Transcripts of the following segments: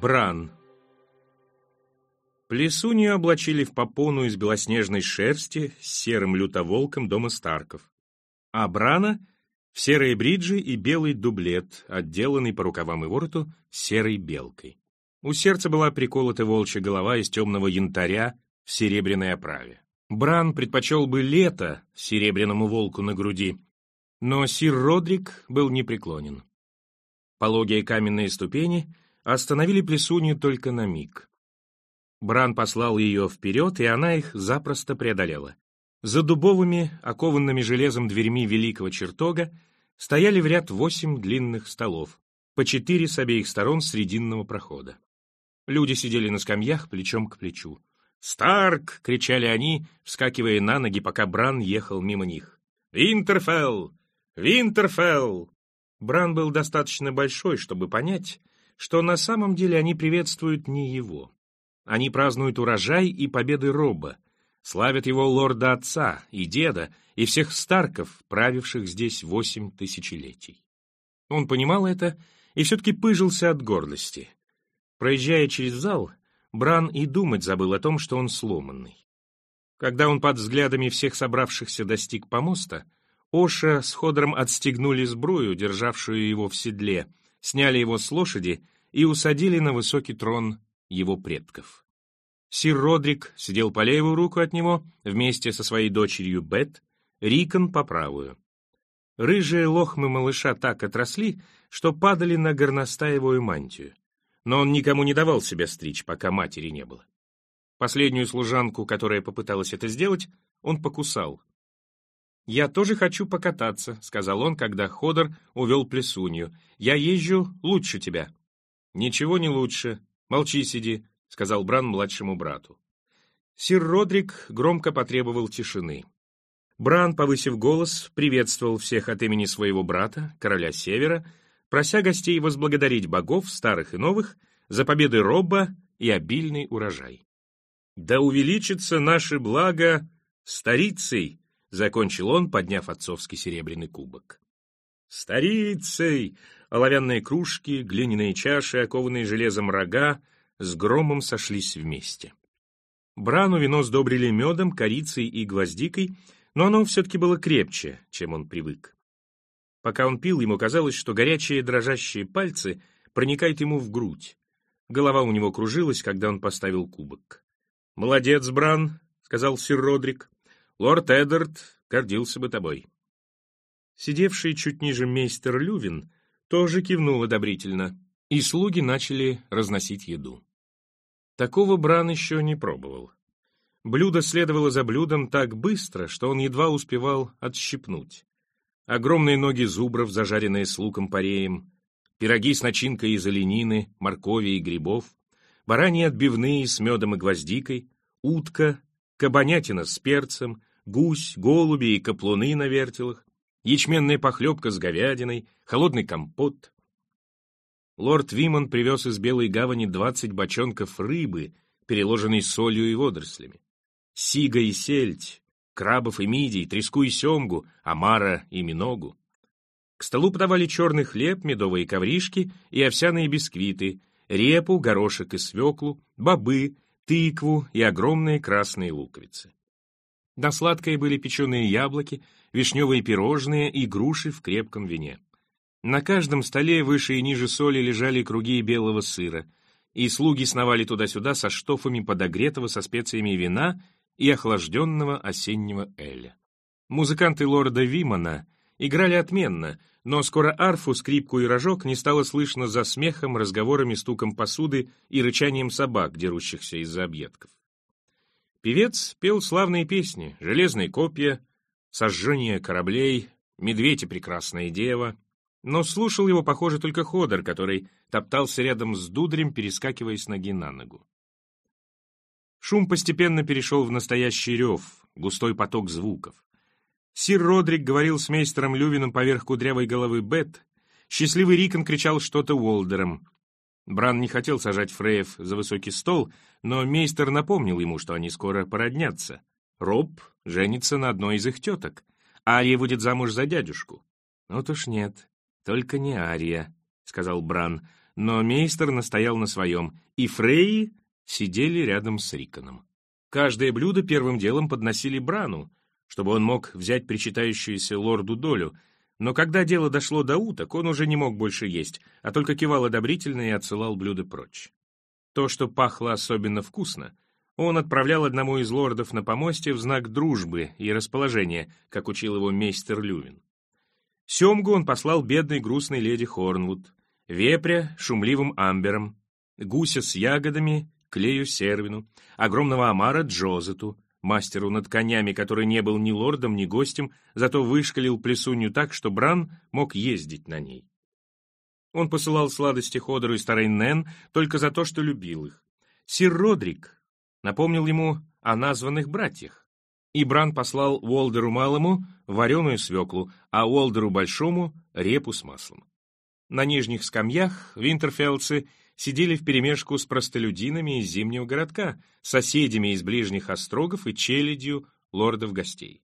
Бран. Плесунью облачили в попону из белоснежной шерсти с серым лютоволком дома Старков, а Брана — в серые бриджи и белый дублет, отделанный по рукавам и вороту серой белкой. У сердца была приколота волчья голова из темного янтаря в серебряной оправе. Бран предпочел бы лето серебряному волку на груди, но сир Родрик был непреклонен. Пологие каменные ступени остановили плесунью только на миг. Бран послал ее вперед, и она их запросто преодолела. За дубовыми, окованными железом дверьми великого чертога стояли в ряд восемь длинных столов, по четыре с обеих сторон срединного прохода. Люди сидели на скамьях плечом к плечу. «Старк!» — кричали они, вскакивая на ноги, пока Бран ехал мимо них. «Винтерфелл! Винтерфелл!» Бран был достаточно большой, чтобы понять, что на самом деле они приветствуют не его. Они празднуют урожай и победы Роба, славят его лорда-отца и деда и всех Старков, правивших здесь восемь тысячелетий. Он понимал это и все-таки пыжился от гордости. Проезжая через зал, Бран и думать забыл о том, что он сломанный. Когда он под взглядами всех собравшихся достиг помоста, Оша с Ходором отстегнули сбрую, державшую его в седле, сняли его с лошади и усадили на высокий трон его предков. Сир Родрик сидел по левую руку от него вместе со своей дочерью Бет, Рикон по правую. Рыжие лохмы малыша так отросли, что падали на горностаевую мантию но он никому не давал себя стричь, пока матери не было. Последнюю служанку, которая попыталась это сделать, он покусал. «Я тоже хочу покататься», — сказал он, когда Ходор увел плесунью. «Я езжу лучше тебя». «Ничего не лучше. Молчи, сиди», — сказал Бран младшему брату. Сир Родрик громко потребовал тишины. Бран, повысив голос, приветствовал всех от имени своего брата, короля Севера, прося гостей возблагодарить богов, старых и новых, за победы Робба и обильный урожай. «Да увеличится наше благо старицей!» — закончил он, подняв отцовский серебряный кубок. «Старицей!» — оловянные кружки, глиняные чаши, окованные железом рога, с громом сошлись вместе. Брану вино сдобрили медом, корицей и гвоздикой, но оно все-таки было крепче, чем он привык. Пока он пил, ему казалось, что горячие дрожащие пальцы проникают ему в грудь. Голова у него кружилась, когда он поставил кубок. «Молодец, Бран», — сказал сир Родрик. «Лорд Эддард гордился бы тобой». Сидевший чуть ниже мейстер Лювин тоже кивнул одобрительно, и слуги начали разносить еду. Такого Бран еще не пробовал. Блюдо следовало за блюдом так быстро, что он едва успевал отщипнуть огромные ноги зубров, зажаренные с луком-пореем, пироги с начинкой из оленины, моркови и грибов, бараньи отбивные с медом и гвоздикой, утка, кабанятина с перцем, гусь, голуби и каплуны на вертелах, ячменная похлебка с говядиной, холодный компот. Лорд Вимон привез из Белой гавани двадцать бочонков рыбы, переложенной солью и водорослями. Сига и сельдь, крабов и мидий, треску и семгу, омара и миногу. К столу подавали черный хлеб, медовые ковришки и овсяные бисквиты, репу, горошек и свеклу, бобы, тыкву и огромные красные луковицы. На сладкое были печеные яблоки, вишневые пирожные и груши в крепком вине. На каждом столе выше и ниже соли лежали круги белого сыра, и слуги сновали туда-сюда со штофами подогретого со специями вина и охлажденного осеннего эля. Музыканты лорда Вимана играли отменно, но скоро арфу, скрипку и рожок не стало слышно за смехом, разговорами, стуком посуды и рычанием собак, дерущихся из-за объедков. Певец пел славные песни «Железные копья», «Сожжение кораблей», «Медведь и прекрасная дева», но слушал его, похоже, только Ходор, который топтался рядом с дудрем, перескакивая с ноги на ногу. Шум постепенно перешел в настоящий рев, густой поток звуков. Сир Родрик говорил с мейстером Лювином поверх кудрявой головы Бет, счастливый Рикон кричал что-то Уолдером. Бран не хотел сажать Фреев за высокий стол, но мейстер напомнил ему, что они скоро породнятся. Роб женится на одной из их теток. Ария будет замуж за дядюшку. «Вот уж нет, только не Ария», — сказал Бран, но мейстер настоял на своем, и Фрейи сидели рядом с Риконом. Каждое блюдо первым делом подносили Брану, чтобы он мог взять причитающуюся лорду долю, но когда дело дошло до уток, он уже не мог больше есть, а только кивал одобрительно и отсылал блюда прочь. То, что пахло особенно вкусно, он отправлял одному из лордов на помосте в знак дружбы и расположения, как учил его мейстер Лювин. Семгу он послал бедной грустной леди Хорнвуд, вепря — шумливым амбером, гуся с ягодами — Клею Сервину, огромного омара Джозету, мастеру над конями, который не был ни лордом, ни гостем, зато вышкалил плесунью так, что Бран мог ездить на ней. Он посылал сладости Ходору и старой Нэн только за то, что любил их. Сир Родрик напомнил ему о названных братьях. И Бран послал Уолдеру Малому вареную свеклу, а Уолдеру Большому — репу с маслом. На нижних скамьях винтерфелдцы сидели вперемешку с простолюдинами из зимнего городка, соседями из ближних острогов и челядью лордов-гостей.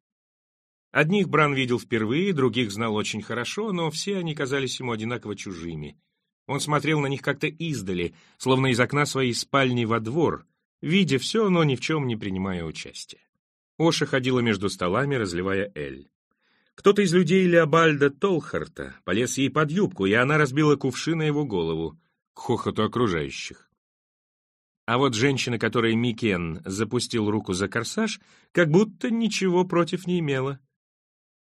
Одних Бран видел впервые, других знал очень хорошо, но все они казались ему одинаково чужими. Он смотрел на них как-то издали, словно из окна своей спальни во двор, видя все, но ни в чем не принимая участия. Оша ходила между столами, разливая эль. Кто-то из людей Леобальда Толхарта полез ей под юбку, и она разбила кувшин на его голову к хохоту окружающих. А вот женщина, которой Микен запустил руку за корсаж, как будто ничего против не имела.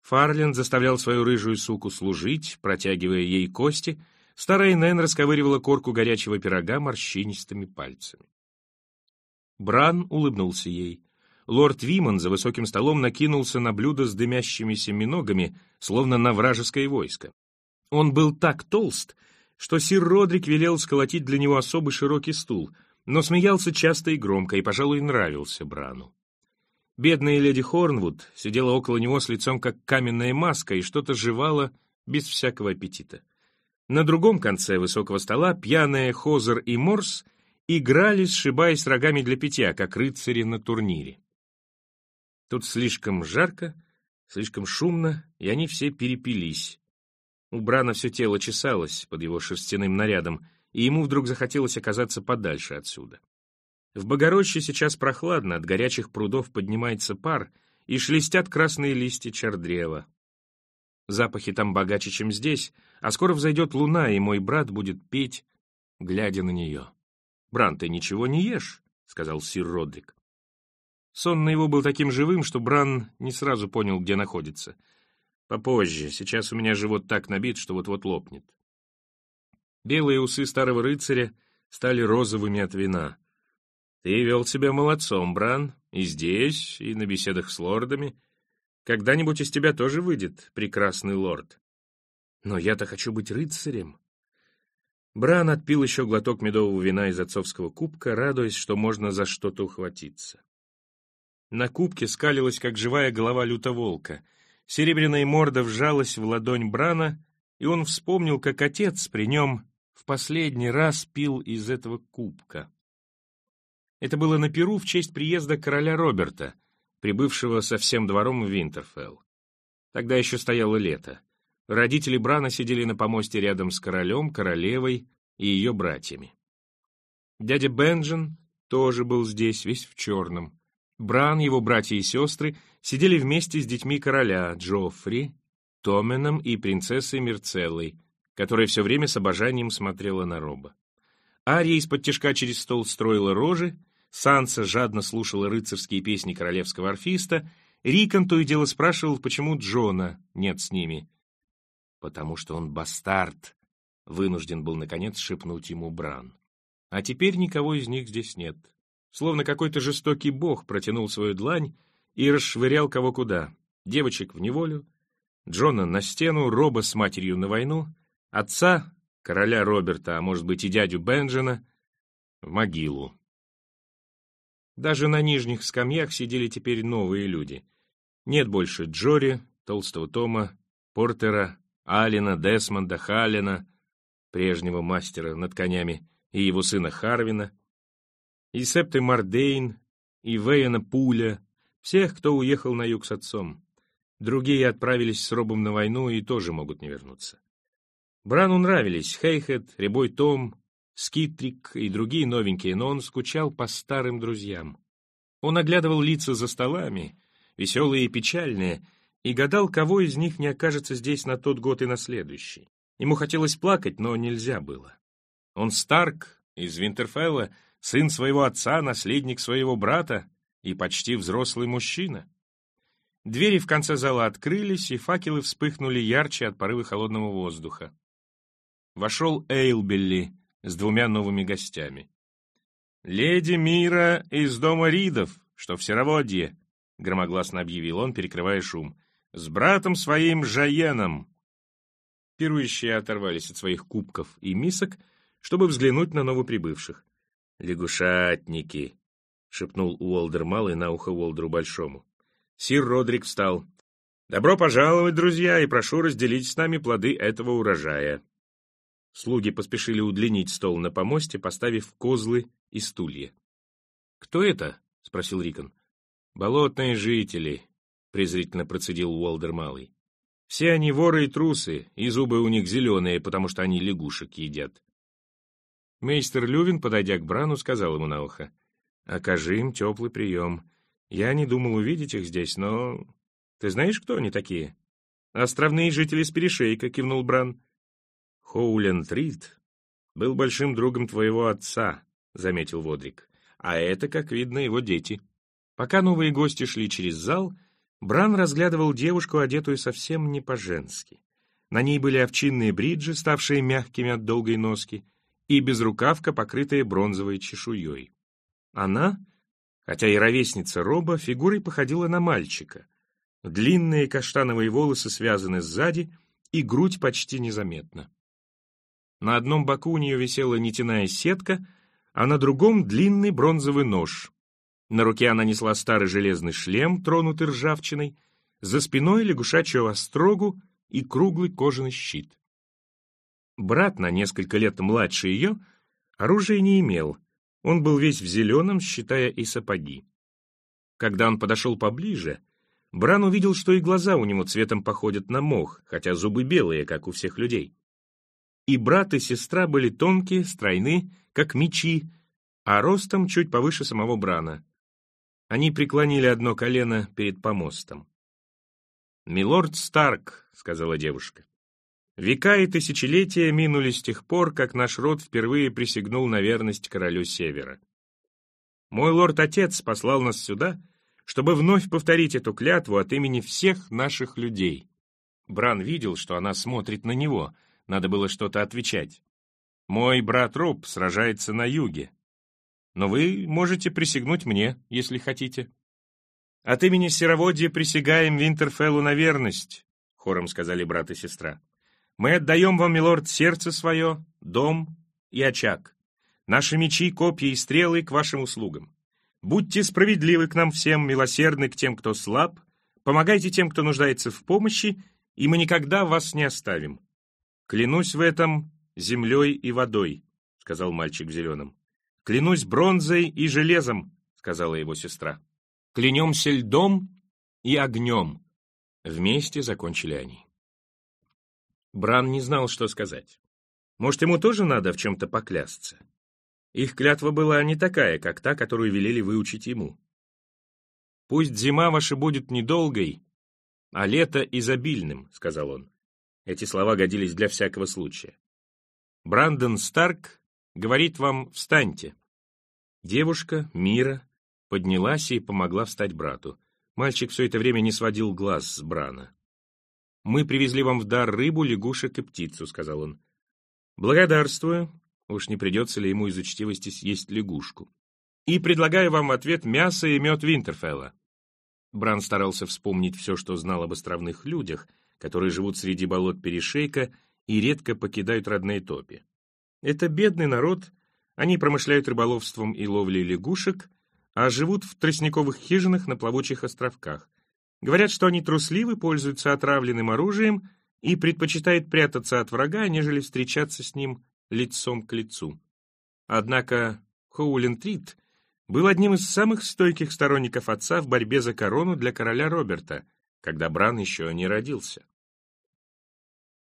Фарлин заставлял свою рыжую суку служить, протягивая ей кости, старая Нэн расковыривала корку горячего пирога морщинистыми пальцами. Бран улыбнулся ей. Лорд Виман за высоким столом накинулся на блюдо с дымящимися миногами, словно на вражеское войско. Он был так толст, что сир Родрик велел сколотить для него особый широкий стул, но смеялся часто и громко, и, пожалуй, нравился Брану. Бедная леди Хорнвуд сидела около него с лицом как каменная маска и что-то жевала без всякого аппетита. На другом конце высокого стола пьяные Хозер и Морс играли, сшибаясь рогами для питья, как рыцари на турнире. Тут слишком жарко, слишком шумно, и они все перепились. У Брана все тело чесалось под его шерстяным нарядом, и ему вдруг захотелось оказаться подальше отсюда. В Богороще сейчас прохладно, от горячих прудов поднимается пар, и шелестят красные листья чардрева. Запахи там богаче, чем здесь, а скоро взойдет луна, и мой брат будет петь, глядя на нее. «Бран, ты ничего не ешь», — сказал сир Родрик. Сон на его был таким живым, что Бран не сразу понял, где находится — Попозже, сейчас у меня живот так набит, что вот-вот лопнет. Белые усы старого рыцаря стали розовыми от вина. Ты вел себя молодцом, Бран, и здесь, и на беседах с лордами. Когда-нибудь из тебя тоже выйдет прекрасный лорд. Но я-то хочу быть рыцарем. Бран отпил еще глоток медового вина из отцовского кубка, радуясь, что можно за что-то ухватиться. На кубке скалилась, как живая голова лютоволка — Серебряная морда вжалась в ладонь Брана, и он вспомнил, как отец при нем в последний раз пил из этого кубка. Это было на Перу в честь приезда короля Роберта, прибывшего со всем двором в Винтерфелл. Тогда еще стояло лето. Родители Брана сидели на помосте рядом с королем, королевой и ее братьями. Дядя Бенджин тоже был здесь, весь в черном. Бран, его братья и сестры сидели вместе с детьми короля Джоффри, Томеном и принцессой Мерцеллой, которая все время с обожанием смотрела на Роба. Ария из-под тяжка через стол строила рожи, Санса жадно слушала рыцарские песни королевского орфиста, Рикон то и дело спрашивал, почему Джона нет с ними. «Потому что он бастард», — вынужден был, наконец, шепнуть ему Бран. «А теперь никого из них здесь нет». Словно какой-то жестокий бог протянул свою длань и расшвырял кого куда. Девочек в неволю, Джона на стену, Роба с матерью на войну, отца, короля Роберта, а может быть и дядю Бенджина, в могилу. Даже на нижних скамьях сидели теперь новые люди. Нет больше Джори, Толстого Тома, Портера, Алина, Десмонда, Халлина, прежнего мастера над конями, и его сына Харвина, и Септы Мардейн, и Вейена Пуля, всех, кто уехал на юг с отцом. Другие отправились с Робом на войну и тоже могут не вернуться. Брану нравились Хейхет, Рябой Том, Скитрик и другие новенькие, но он скучал по старым друзьям. Он оглядывал лица за столами, веселые и печальные, и гадал, кого из них не окажется здесь на тот год и на следующий. Ему хотелось плакать, но нельзя было. Он Старк из Винтерфелла, сын своего отца, наследник своего брата и почти взрослый мужчина. Двери в конце зала открылись, и факелы вспыхнули ярче от порыва холодного воздуха. Вошел Эйлбелли с двумя новыми гостями. «Леди Мира из дома Ридов, что в Сероводье», — громогласно объявил он, перекрывая шум, — «с братом своим Жаеном». Пирующие оторвались от своих кубков и мисок, чтобы взглянуть на новоприбывших. «Лягушатники», — шепнул Уолдер Малый на ухо Уолдеру Большому. Сир Родрик встал. «Добро пожаловать, друзья, и прошу разделить с нами плоды этого урожая». Слуги поспешили удлинить стол на помосте, поставив козлы и стулья. «Кто это?» — спросил Рикон. «Болотные жители», — презрительно процедил Уолдер Малый. «Все они воры и трусы, и зубы у них зеленые, потому что они лягушек едят». Мейстер Лювин, подойдя к Брану, сказал ему на ухо. «Окажи им теплый прием. Я не думал увидеть их здесь, но... Ты знаешь, кто они такие?» «Островные жители с перешейка», — кивнул Бран. «Хоуленд Рид был большим другом твоего отца», — заметил Водрик. «А это, как видно, его дети». Пока новые гости шли через зал, Бран разглядывал девушку, одетую совсем не по-женски. На ней были овчинные бриджи, ставшие мягкими от долгой носки, и безрукавка, покрытая бронзовой чешуей. Она, хотя и ровесница Роба, фигурой походила на мальчика. Длинные каштановые волосы связаны сзади, и грудь почти незаметна. На одном боку у нее висела нитяная сетка, а на другом — длинный бронзовый нож. На руке она несла старый железный шлем, тронутый ржавчиной, за спиной лягушачью острогу и круглый кожаный щит. Брат, на несколько лет младше ее, оружия не имел, он был весь в зеленом, считая и сапоги. Когда он подошел поближе, Бран увидел, что и глаза у него цветом походят на мох, хотя зубы белые, как у всех людей и брат и сестра были тонкие, стройны, как мечи, а ростом чуть повыше самого Брана. Они преклонили одно колено перед помостом. «Милорд Старк», — сказала девушка, — «века и тысячелетия минули с тех пор, как наш род впервые присягнул на верность королю Севера. Мой лорд-отец послал нас сюда, чтобы вновь повторить эту клятву от имени всех наших людей». Бран видел, что она смотрит на него — надо было что-то отвечать. «Мой брат Роб сражается на юге. Но вы можете присягнуть мне, если хотите». «От имени Сероводья присягаем Винтерфеллу на верность», — хором сказали брат и сестра. «Мы отдаем вам, милорд, сердце свое, дом и очаг. Наши мечи, копья и стрелы к вашим услугам. Будьте справедливы к нам всем, милосердны к тем, кто слаб, помогайте тем, кто нуждается в помощи, и мы никогда вас не оставим. «Клянусь в этом землей и водой», — сказал мальчик в зеленом. «Клянусь бронзой и железом», — сказала его сестра. «Клянемся льдом и огнем». Вместе закончили они. Бран не знал, что сказать. Может, ему тоже надо в чем-то поклясться? Их клятва была не такая, как та, которую велели выучить ему. «Пусть зима ваша будет недолгой, а лето изобильным», — сказал он. Эти слова годились для всякого случая. Брандон Старк говорит вам «встаньте». Девушка, Мира, поднялась и помогла встать брату. Мальчик все это время не сводил глаз с Брана. «Мы привезли вам в дар рыбу, лягушек и птицу», — сказал он. «Благодарствую. Уж не придется ли ему из учтивости съесть лягушку. И предлагаю вам в ответ мясо и мед Винтерфелла». Бран старался вспомнить все, что знал об островных людях — которые живут среди болот перешейка и редко покидают родные топи. Это бедный народ, они промышляют рыболовством и ловлей лягушек, а живут в тростниковых хижинах на плавучих островках. Говорят, что они трусливы, пользуются отравленным оружием и предпочитают прятаться от врага, нежели встречаться с ним лицом к лицу. Однако Хоулентрит был одним из самых стойких сторонников отца в борьбе за корону для короля Роберта, когда Бран еще не родился.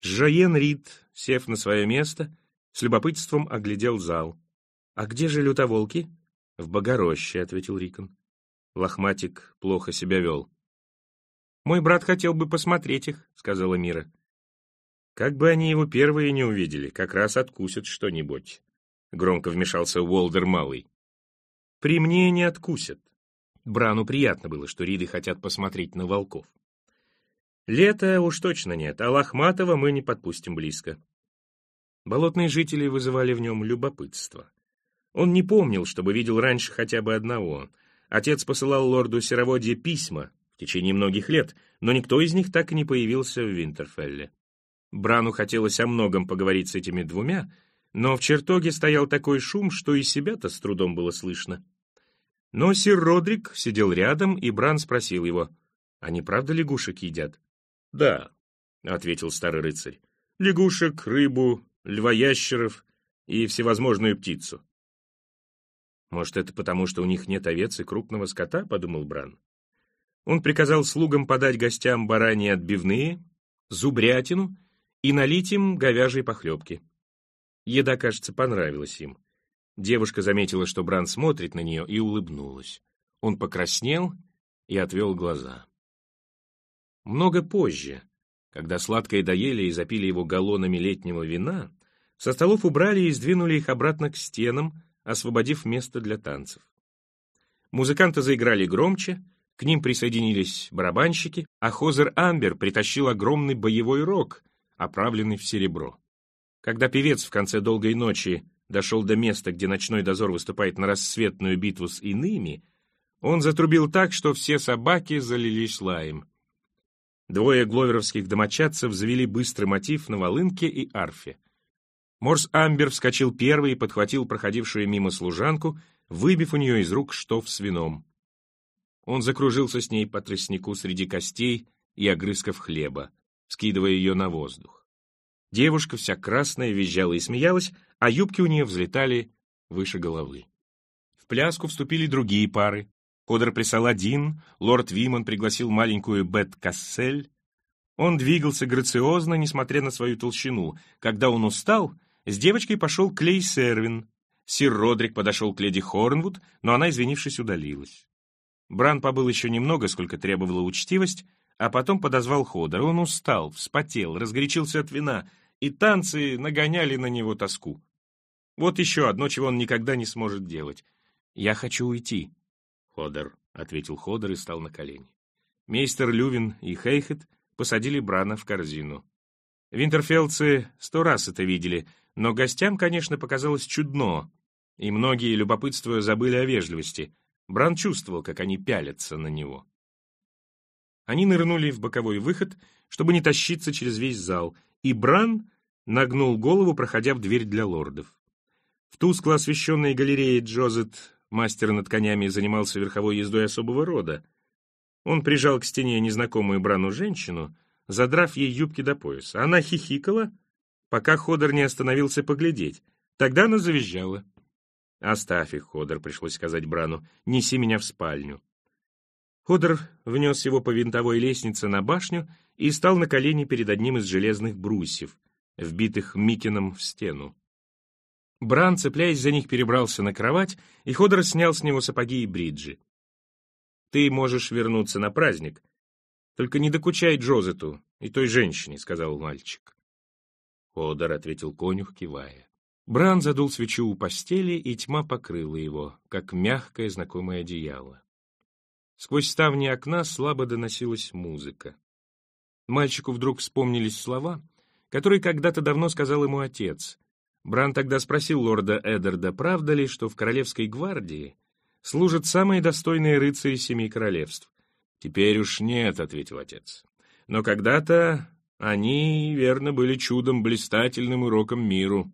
Жоен Рид, сев на свое место, с любопытством оглядел зал. «А где же лютоволки?» «В Богороще», — ответил Рикон. Лохматик плохо себя вел. «Мой брат хотел бы посмотреть их», — сказала Мира. «Как бы они его первые не увидели, как раз откусят что-нибудь», — громко вмешался Уолдер Малый. «При мне не откусят». Брану приятно было, что Риды хотят посмотреть на волков. Лето уж точно нет, а Лохматова мы не подпустим близко. Болотные жители вызывали в нем любопытство. Он не помнил, чтобы видел раньше хотя бы одного. Отец посылал лорду Сероводье письма в течение многих лет, но никто из них так и не появился в Винтерфелле. Брану хотелось о многом поговорить с этими двумя, но в чертоге стоял такой шум, что и себя-то с трудом было слышно. Но сир Родрик сидел рядом, и Бран спросил его, «Они правда лягушек едят?» «Да», — ответил старый рыцарь, — «лягушек, рыбу, львоящеров и всевозможную птицу». «Может, это потому, что у них нет овец и крупного скота?» — подумал Бран. Он приказал слугам подать гостям бараньи отбивные, зубрятину и налить им говяжьей похлебки. Еда, кажется, понравилась им. Девушка заметила, что Бран смотрит на нее, и улыбнулась. Он покраснел и отвел глаза. Много позже, когда сладкое доели и запили его галлонами летнего вина, со столов убрали и сдвинули их обратно к стенам, освободив место для танцев. Музыканты заиграли громче, к ним присоединились барабанщики, а Хозер Амбер притащил огромный боевой рог, оправленный в серебро. Когда певец в конце долгой ночи дошел до места, где ночной дозор выступает на рассветную битву с иными, он затрубил так, что все собаки залились лаем. Двое гловеровских домочадцев завели быстрый мотив на волынке и арфе. Морс Амбер вскочил первый и подхватил проходившую мимо служанку, выбив у нее из рук штоф с вином. Он закружился с ней по тростнику среди костей и огрызков хлеба, скидывая ее на воздух. Девушка вся красная визжала и смеялась, а юбки у нее взлетали выше головы. В пляску вступили другие пары. Кодер плясал один, лорд Вимон пригласил маленькую Бет Кассель. Он двигался грациозно, несмотря на свою толщину. Когда он устал, с девочкой пошел Клей Сервин. Сир Родрик подошел к леди Хорнвуд, но она, извинившись, удалилась. Бран побыл еще немного, сколько требовала учтивость, а потом подозвал Ходора. Он устал, вспотел, разгорячился от вина, и танцы нагоняли на него тоску. Вот еще одно, чего он никогда не сможет делать. «Я хочу уйти». «Ходор», — ответил Ходор и стал на колени. Мейстер Лювин и Хейхет посадили Брана в корзину. Винтерфелдцы сто раз это видели, но гостям, конечно, показалось чудно, и многие, любопытствуя, забыли о вежливости. Бран чувствовал, как они пялятся на него. Они нырнули в боковой выход, чтобы не тащиться через весь зал, и Бран нагнул голову, проходя в дверь для лордов. В тускло освещенной галерее Джозет, мастер над конями, занимался верховой ездой особого рода. Он прижал к стене незнакомую Брану женщину, задрав ей юбки до пояса. Она хихикала, пока Ходор не остановился поглядеть. Тогда она завизжала. «Оставь их, Ходор», — пришлось сказать Брану, — «неси меня в спальню». Ходор внес его по винтовой лестнице на башню и стал на колени перед одним из железных брусьев, вбитых Микином в стену. Бран, цепляясь за них, перебрался на кровать, и Ходор снял с него сапоги и бриджи. «Ты можешь вернуться на праздник. Только не докучай Джозету и той женщине», — сказал мальчик. Ходор ответил конюх, кивая. Бран задул свечу у постели, и тьма покрыла его, как мягкое знакомое одеяло. Сквозь ставни окна слабо доносилась музыка. Мальчику вдруг вспомнились слова, которые когда-то давно сказал ему отец. Бран тогда спросил лорда Эддарда, правда ли, что в Королевской гвардии служат самые достойные рыцари семи королевств. «Теперь уж нет», — ответил отец. «Но когда-то они, верно, были чудом, блистательным уроком миру.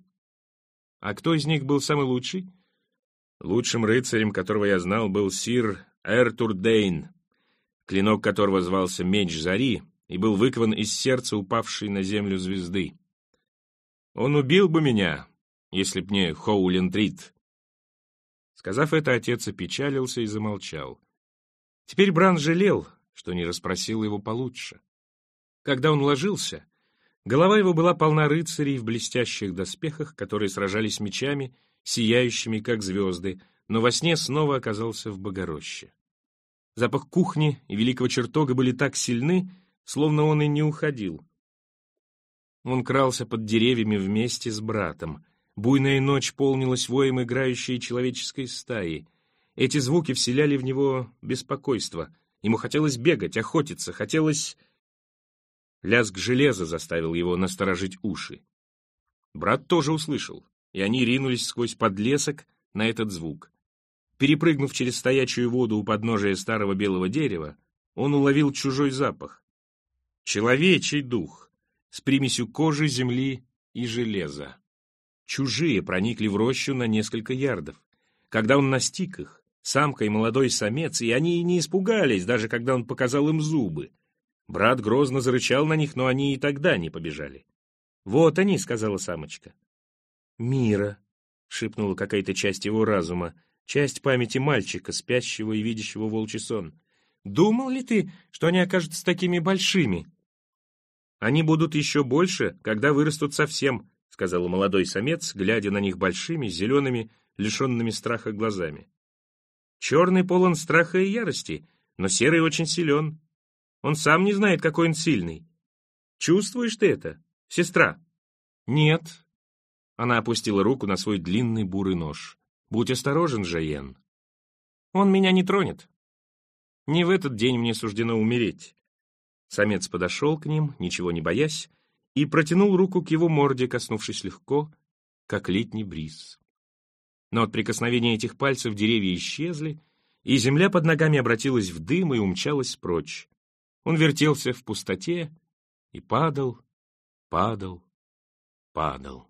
А кто из них был самый лучший? Лучшим рыцарем, которого я знал, был сир Эртур Дейн, клинок которого звался Меч Зари и был выкован из сердца упавшей на землю звезды. Он убил бы меня, если б не Хоулендрит. Сказав это, отец опечалился и замолчал. Теперь Бран жалел, что не расспросил его получше. Когда он ложился, Голова его была полна рыцарей в блестящих доспехах, которые сражались мечами, сияющими, как звезды, но во сне снова оказался в Богороще. Запах кухни и великого чертога были так сильны, словно он и не уходил. Он крался под деревьями вместе с братом. Буйная ночь полнилась воем играющей человеческой стаи. Эти звуки вселяли в него беспокойство. Ему хотелось бегать, охотиться, хотелось... Лязг железа заставил его насторожить уши. Брат тоже услышал, и они ринулись сквозь подлесок на этот звук. Перепрыгнув через стоячую воду у подножия старого белого дерева, он уловил чужой запах. Человечий дух с примесью кожи, земли и железа. Чужие проникли в рощу на несколько ярдов. Когда он настиг их, самка и молодой самец, и они не испугались, даже когда он показал им зубы. Брат грозно зарычал на них, но они и тогда не побежали. «Вот они», — сказала самочка. «Мира», — шепнула какая-то часть его разума, часть памяти мальчика, спящего и видящего волчий сон. «Думал ли ты, что они окажутся такими большими?» «Они будут еще больше, когда вырастут совсем», — сказал молодой самец, глядя на них большими, зелеными, лишенными страха глазами. «Черный полон страха и ярости, но серый очень силен. Он сам не знает, какой он сильный. Чувствуешь ты это, сестра?» «Нет». Она опустила руку на свой длинный бурый нож. «Будь осторожен, Жаен. Он меня не тронет. Не в этот день мне суждено умереть». Самец подошел к ним, ничего не боясь, и протянул руку к его морде, коснувшись легко, как летний бриз. Но от прикосновения этих пальцев деревья исчезли, и земля под ногами обратилась в дым и умчалась прочь. Он вертелся в пустоте и падал, падал, падал.